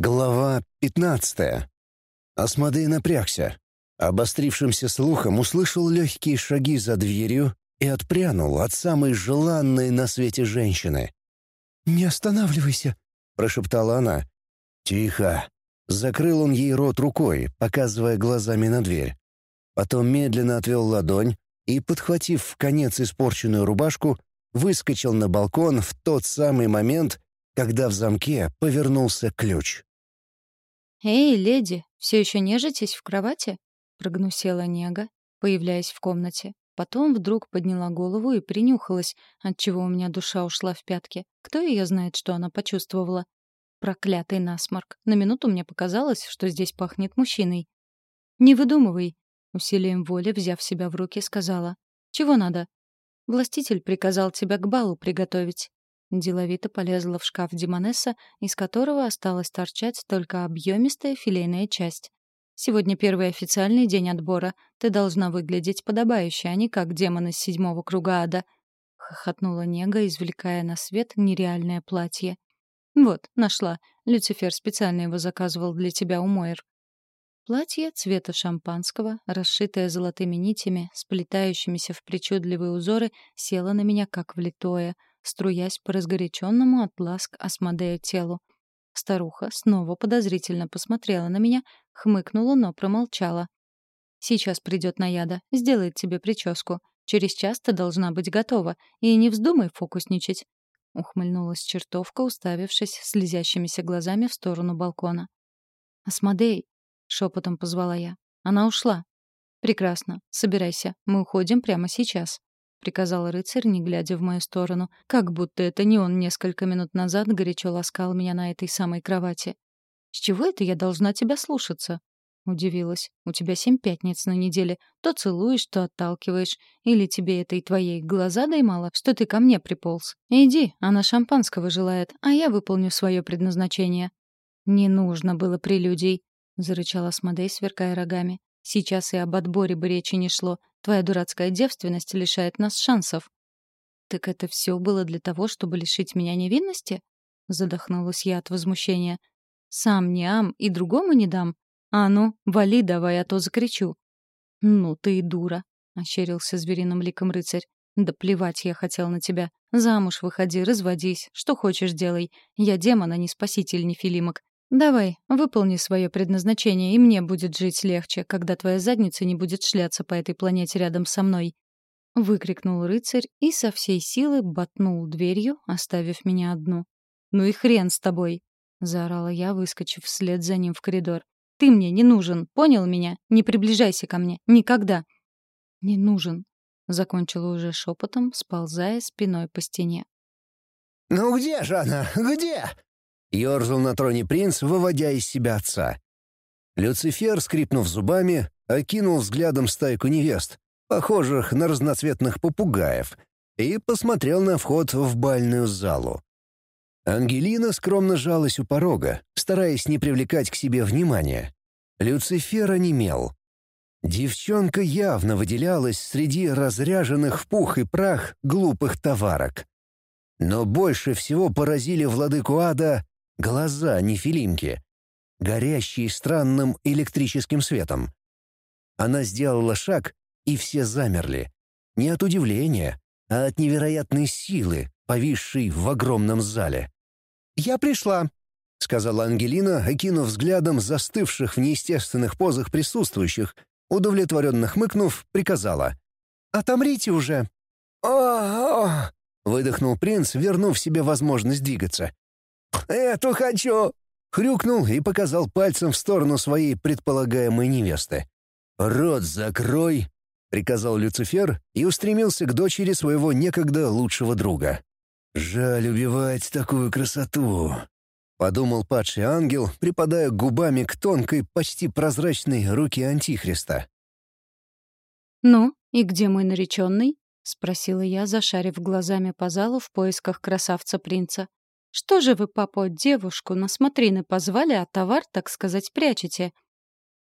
Глава пятнадцатая. Асмодей напрягся. Обострившимся слухом услышал легкие шаги за дверью и отпрянул от самой желанной на свете женщины. «Не останавливайся», — прошептала она. «Тихо». Закрыл он ей рот рукой, показывая глазами на дверь. Потом медленно отвел ладонь и, подхватив в конец испорченную рубашку, выскочил на балкон в тот самый момент, когда в замке повернулся ключ. «Эй, леди, все еще нежитесь в кровати?» — прогнусела Нега, появляясь в комнате. Потом вдруг подняла голову и принюхалась, отчего у меня душа ушла в пятки. Кто ее знает, что она почувствовала? Проклятый насморк. На минуту мне показалось, что здесь пахнет мужчиной. «Не выдумывай», — усилием воли, взяв себя в руки, сказала. «Чего надо?» «Властитель приказал тебя к балу приготовить». Деловито полезла в шкаф Димонесса, из которого осталась торчать только объемистая филейная часть. Сегодня первый официальный день отбора. Ты должна выглядеть подобающе, а не как демон из седьмого круга ада», — хохотнула Нега, извлекая на свет нереальное платье. «Вот, нашла. Люцифер специально его заказывал для тебя у Мойр». Платье цвета шампанского, расшитое золотыми нитями, сплетающимися в причудливые узоры, село на меня как влитое, струясь по разгоряченному от ласк Асмодея телу. Старуха снова подозрительно посмотрела на меня, хмыкнула, но промолчала. «Сейчас придет Наяда, сделает тебе прическу. Через час ты должна быть готова, и не вздумай фокусничать». Ухмыльнулась чертовка, уставившись слезящимися глазами в сторону балкона. «Асмодей!» — шепотом позвала я. «Она ушла». «Прекрасно. Собирайся. Мы уходим прямо сейчас». — приказал рыцарь, не глядя в мою сторону, как будто это не он несколько минут назад горячо ласкал меня на этой самой кровати. «С чего это я должна тебя слушаться?» Удивилась. «У тебя семь пятниц на неделе. То целуешь, то отталкиваешь. Или тебе этой твоей глаза дай мало, что ты ко мне приполз? Иди, она шампанского желает, а я выполню свое предназначение». «Не нужно было прелюдий», — зарычала Смодей, сверкая рогами. «Сейчас и об отборе бы речи не шло. Твоя дурацкая девственность лишает нас шансов». «Так это все было для того, чтобы лишить меня невинности?» Задохнулась я от возмущения. «Сам не ам и другому не дам. А ну, вали давай, а то закричу». «Ну ты и дура», — ощерился звериным ликом рыцарь. «Да плевать я хотел на тебя. Замуж выходи, разводись, что хочешь делай. Я демон, а не спаситель нефилимок. «Давай, выполни свое предназначение, и мне будет жить легче, когда твоя задница не будет шляться по этой планете рядом со мной». Выкрикнул рыцарь и со всей силы ботнул дверью, оставив меня одну. «Ну и хрен с тобой!» — заорала я, выскочив вслед за ним в коридор. «Ты мне не нужен, понял меня? Не приближайся ко мне. Никогда!» «Не нужен», — закончила уже шепотом, сползая спиной по стене. «Ну где же она? Где?» Ёрзал на троне принц, выводя из себя отца. Люцифер, скрипнув зубами, окинул взглядом стайку невест, похожих на разноцветных попугаев, и посмотрел на вход в бальную залу. Ангелина скромно жалась у порога, стараясь не привлекать к себе внимания. Люцифер онемел. Девчонка явно выделялась среди разряженных в пух и прах глупых товарок. Но больше всего поразили владыку ада Глаза нефилимки, горящие странным электрическим светом. Она сделала шаг, и все замерли. Не от удивления, а от невероятной силы, повисшей в огромном зале. «Я пришла», — сказала Ангелина, окинув взглядом застывших в неестественных позах присутствующих, удовлетворенно хмыкнув, приказала. «Отомрите уже!» «О-о-о!» — выдохнул принц, вернув себе возможность двигаться. «Эту хочу!» — хрюкнул и показал пальцем в сторону своей предполагаемой невесты. «Рот закрой!» — приказал Люцифер и устремился к дочери своего некогда лучшего друга. «Жаль убивать такую красоту!» — подумал падший ангел, припадая губами к тонкой, почти прозрачной руке Антихриста. «Ну, и где мой нареченный?» — спросила я, зашарив глазами по залу в поисках красавца-принца. Что же вы, папа, девушку на смотрины позвали, а товар, так сказать, прячете?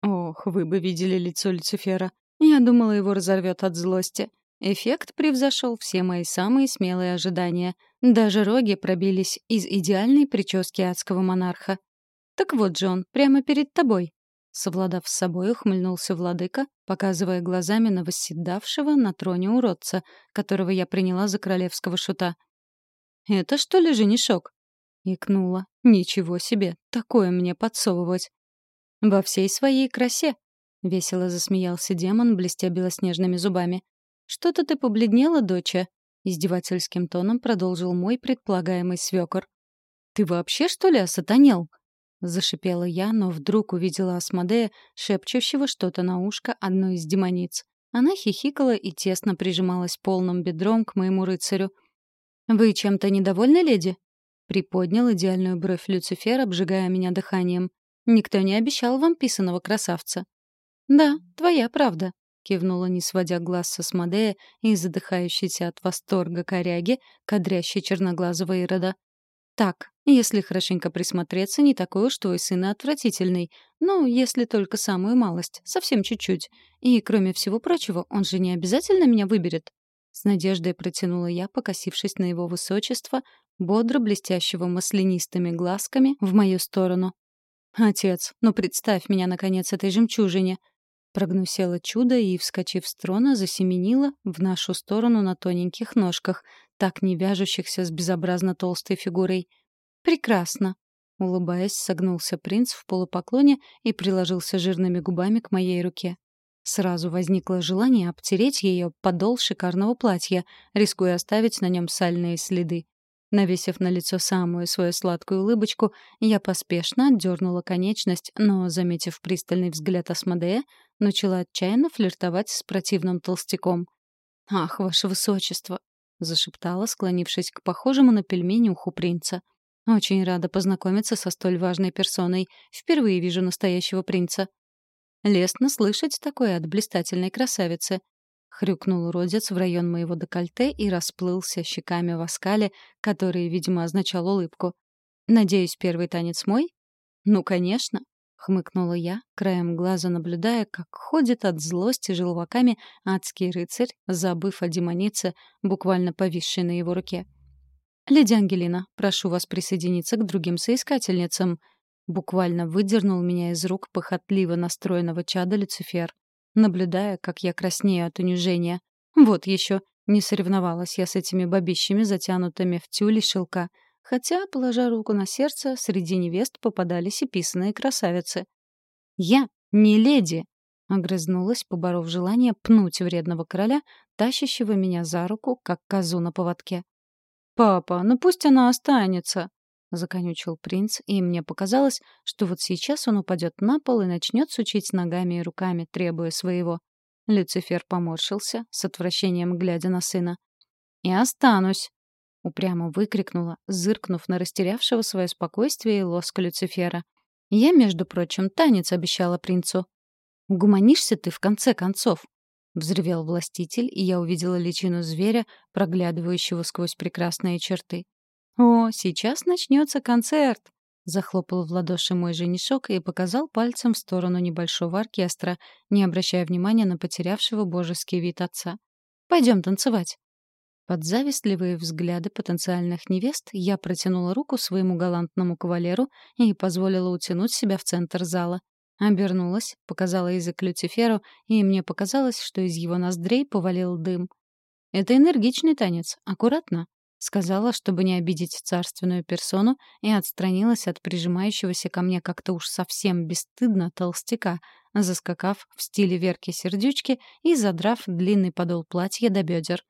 Ох, вы бы видели лицо Люцифера. Я думала, его разорвет от злости. Эффект превзошел все мои самые смелые ожидания. Даже роги пробились из идеальной прически адского монарха. Так вот же он, прямо перед тобой. Совладав с собой, ухмыльнулся владыка, показывая глазами на восседавшего на троне уродца, которого я приняла за королевского шута. «Это что ли женишок?» Икнула. «Ничего себе, такое мне подсовывать!» «Во всей своей красе!» — весело засмеялся демон, блестя белоснежными зубами. «Что-то ты побледнела, доча?» — издевательским тоном продолжил мой предполагаемый свёкор. «Ты вообще, что ли, осатанел?» Зашипела я, но вдруг увидела Асмодея, шепчущего что-то на ушко одной из демониц. Она хихикала и тесно прижималась полным бедром к моему рыцарю. «Вы чем-то недовольны, леди?» Приподнял идеальную бровь Люцифер, обжигая меня дыханием. «Никто не обещал вам писаного красавца». «Да, твоя правда», — кивнула, не сводя глаз со Смодея и задыхающейся от восторга коряги, кадрящей черноглазого Ирода. Так, если хорошенько присмотреться, не такой уж твой сын отвратительный. Ну, если только самую малость, совсем чуть-чуть. И, кроме всего прочего, он же не обязательно меня выберет. С надеждой протянула я, покосившись на его высочество, бодро блестящего маслянистыми глазками в мою сторону. «Отец, ну представь меня, наконец, этой жемчужине!» Прогнусела чудо и, вскочив с трона, засеменила в нашу сторону на тоненьких ножках, так не вяжущихся с безобразно толстой фигурой. «Прекрасно!» Улыбаясь, согнулся принц в полупоклоне и приложился жирными губами к моей руке. Сразу возникло желание обтереть ее подол шикарного платья, рискуя оставить на нем сальные следы. Навесив на лицо самую свою сладкую улыбочку, я поспешно отдернула конечность, но, заметив пристальный взгляд Асмодея, начала отчаянно флиртовать с противным толстяком. «Ах, ваше высочество!» — зашептала, склонившись к похожему на пельмени уху принца. «Очень рада познакомиться со столь важной персоной. Впервые вижу настоящего принца». Лестно слышать такое от блистательной красавицы. Хрюкнул уродец в район моего декольте и расплылся щеками в оскале, который, видимо, означал улыбку. «Надеюсь, первый танец мой?» «Ну, конечно», — хмыкнула я, краем глаза наблюдая, как ходит от злости желваками адский рыцарь, забыв о демонице, буквально повисшей на его руке. «Леди Ангелина, прошу вас присоединиться к другим соискательницам», буквально выдернул меня из рук похотливо настроенного чада Люцифер наблюдая, как я краснею от унижения. Вот еще, не соревновалась я с этими бабищами, затянутыми в тюль и шелка. Хотя, положа руку на сердце, среди невест попадались и писаные красавицы. «Я не леди!» — огрызнулась, поборов желание пнуть вредного короля, тащащего меня за руку, как козу на поводке. «Папа, ну пусть она останется!» — законючил принц, и мне показалось, что вот сейчас он упадет на пол и начнет сучить ногами и руками, требуя своего. Люцифер поморщился, с отвращением глядя на сына. «И останусь!» — упрямо выкрикнула, зыркнув на растерявшего свое спокойствие и лоск Люцифера. «Я, между прочим, танец обещала принцу». «Угуманишься ты, в конце концов!» — взревел властитель, и я увидела личину зверя, проглядывающего сквозь прекрасные черты. «О, сейчас начнется концерт!» Захлопал в ладоши мой женишок и показал пальцем в сторону небольшого оркестра, не обращая внимания на потерявшего божеский вид отца. «Пойдем танцевать!» Под завистливые взгляды потенциальных невест я протянула руку своему галантному кавалеру и позволила утянуть себя в центр зала. Обернулась, показала язык Люциферу, и мне показалось, что из его ноздрей повалил дым. Это энергичный танец, аккуратно. Сказала, чтобы не обидеть царственную персону, и отстранилась от прижимающегося ко мне как-то уж совсем бесстыдно толстяка, заскакав в стиле Верки-сердючки и задрав длинный подол платья до бедер.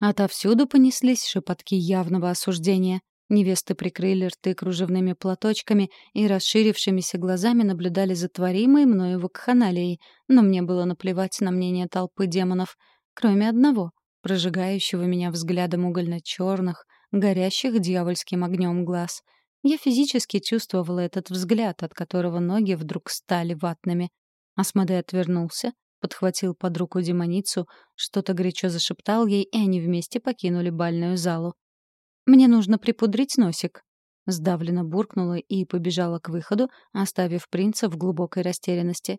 Отовсюду понеслись шепотки явного осуждения. Невесты прикрыли рты кружевными платочками и расширившимися глазами наблюдали за творимой мною вакханалией, но мне было наплевать на мнение толпы демонов, кроме одного прожигающего меня взглядом угольно-черных, горящих дьявольским огнем глаз. Я физически чувствовала этот взгляд, от которого ноги вдруг стали ватными. Асмодей отвернулся, подхватил под руку демоницу, что-то горячо зашептал ей, и они вместе покинули бальную залу. «Мне нужно припудрить носик», — сдавленно буркнула и побежала к выходу, оставив принца в глубокой растерянности.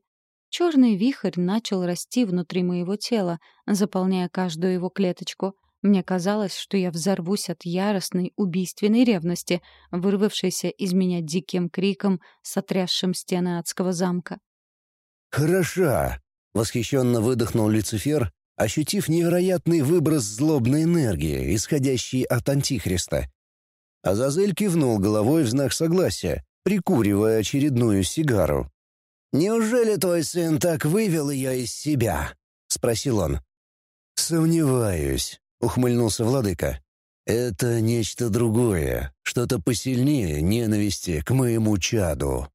Черный вихрь начал расти внутри моего тела, заполняя каждую его клеточку. Мне казалось, что я взорвусь от яростной, убийственной ревности, вырвавшейся из меня диким криком, сотрясшим стены адского замка. «Хороша!» — восхищенно выдохнул Люцифер, ощутив невероятный выброс злобной энергии, исходящей от Антихриста. Азазель кивнул головой в знак согласия, прикуривая очередную сигару. «Неужели твой сын так вывел ее из себя?» — спросил он. «Сомневаюсь», — ухмыльнулся владыка. «Это нечто другое, что-то посильнее ненависти к моему чаду».